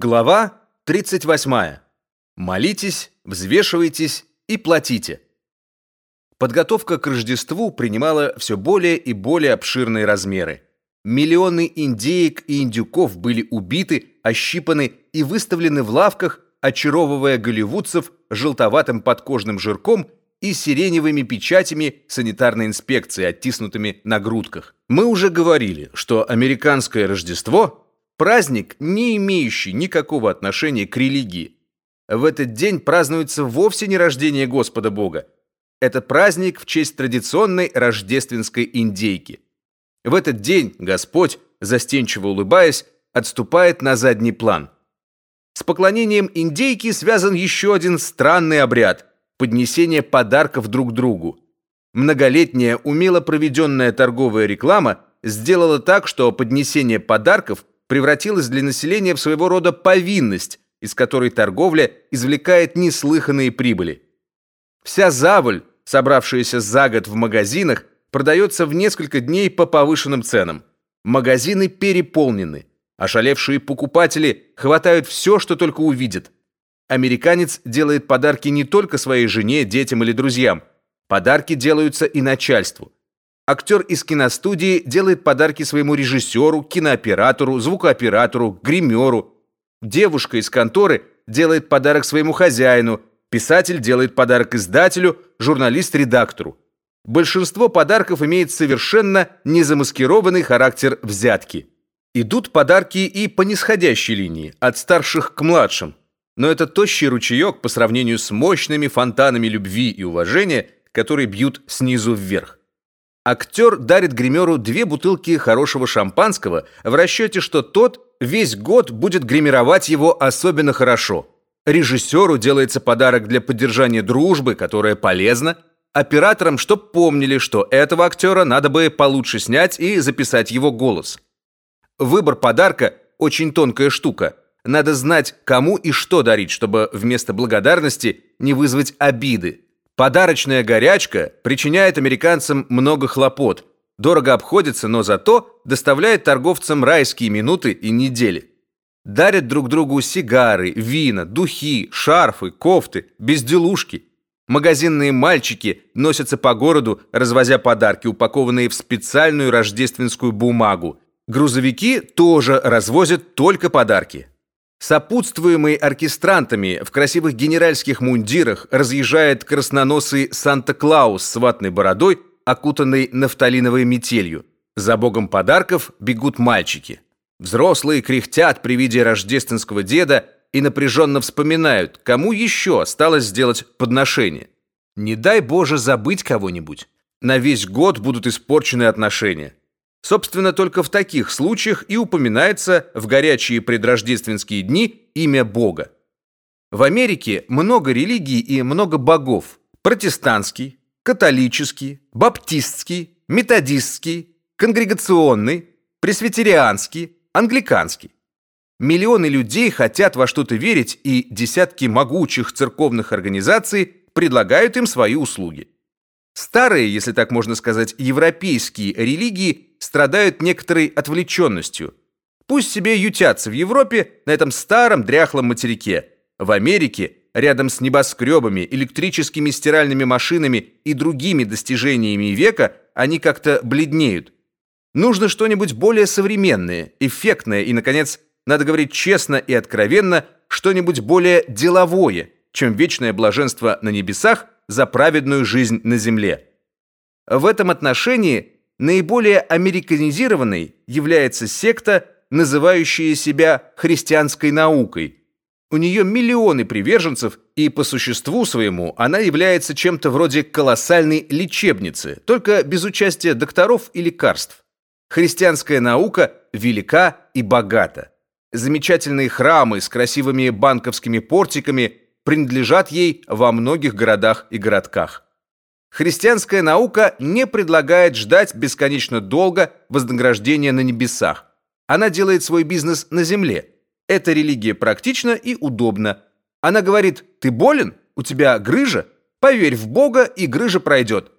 Глава 38. Молитесь, взвешивайтесь и платите. Подготовка к Рождеству принимала все более и более обширные размеры. Миллионы индеек и индюков были убиты, ощипаны и выставлены в лавках, очаровывая голливудцев желтоватым подкожным жирком и сиреневыми печатями санитарной инспекции, оттиснутыми на грудках. Мы уже говорили, что американское Рождество праздник, не имеющий никакого отношения к религии. В этот день празднуется вовсе не рождение Господа Бога. Это праздник в честь традиционной рождественской индейки. В этот день Господь, застенчиво улыбаясь, отступает на задний план. С поклонением индейки связан еще один странный обряд поднесение подарков друг другу. Многолетняя умело проведенная торговая реклама сделала так, что поднесение подарков превратилось для населения в своего рода повинность, из которой торговля извлекает неслыханные прибыли. Вся заваль, собравшаяся за год в магазинах, продается в несколько дней по повышенным ценам. Магазины переполнены. Ошалевшие покупатели хватают все, что только увидят. Американец делает подарки не только своей жене, детям или друзьям. Подарки делаются и начальству. Актер из киностудии делает подарки своему режиссеру, кинооператору, звукооператору, гримеру. Девушка из конторы делает подарок своему хозяину, писатель делает подарок издателю, журналист редактору. Большинство подарков имеет совершенно незамаскированный характер взятки. Идут подарки и по нисходящей линии, от старших к младшим. Но это тощий ручеек по сравнению с мощными фонтанами любви и уважения, которые бьют снизу вверх. Актер дарит гримеру две бутылки хорошего шампанского в расчете, что тот весь год будет гримировать его особенно хорошо. Режиссеру делается подарок для поддержания дружбы, которая полезна. Операторам, чтоб помнили, что этого актера надо бы получше снять и записать его голос. Выбор подарка очень тонкая штука. Надо знать, кому и что дарить, чтобы вместо благодарности не вызвать обиды. Подарочная горячка причиняет американцам много хлопот. Дорого обходится, но зато доставляет торговцам райские минуты и недели. Дарят друг другу сигары, вина, духи, шарфы, кофты, безделушки. Магазинные мальчики носятся по городу, развозя подарки, упакованные в специальную рождественскую бумагу. Грузовики тоже развозят только подарки. Сопутствуемый оркестрантами в красивых генеральских мундирах разъезжает красноносый Санта-Клаус с ватной бородой, окутанный нафталиновой метелью. За богом подарков бегут мальчики. Взрослые кряхтят при виде рождественского деда и напряженно вспоминают, кому еще осталось сделать подношение. Не дай Боже забыть кого-нибудь. На весь год будут испорчены отношения. Собственно, только в таких случаях и упоминается в горячие предрождественские дни имя Бога. В Америке много религий и много богов. Протестантский, католический, баптистский, методистский, конгрегационный, пресвитерианский, англиканский. Миллионы людей хотят во что-то верить, и десятки могучих церковных организаций предлагают им свои услуги. Старые, если так можно сказать, европейские религии страдают некоторой отвлеченностью. Пусть себе ютятся в Европе на этом старом дряхлом материке. В Америке, рядом с небоскребами, электрическими стиральными машинами и другими достижениями века, они как-то бледнеют. Нужно что-нибудь более современное, эффектное и, наконец, надо говорить честно и откровенно, что-нибудь более деловое, чем вечное блаженство на небесах – за праведную жизнь на земле. В этом отношении наиболее американизированной является секта, называющая себя христианской наукой. У нее миллионы приверженцев, и по существу своему она является чем-то вроде колоссальной лечебницы, только без участия докторов и лекарств. Христианская наука велика и богата. Замечательные храмы с красивыми банковскими портиками принадлежат ей во многих городах и городках. Христианская наука не предлагает ждать бесконечно долго вознаграждения на небесах. Она делает свой бизнес на земле. Эта религия практична и удобна. Она говорит: "Ты болен? У тебя грыжа? Поверь в Бога, и грыжа пройдет.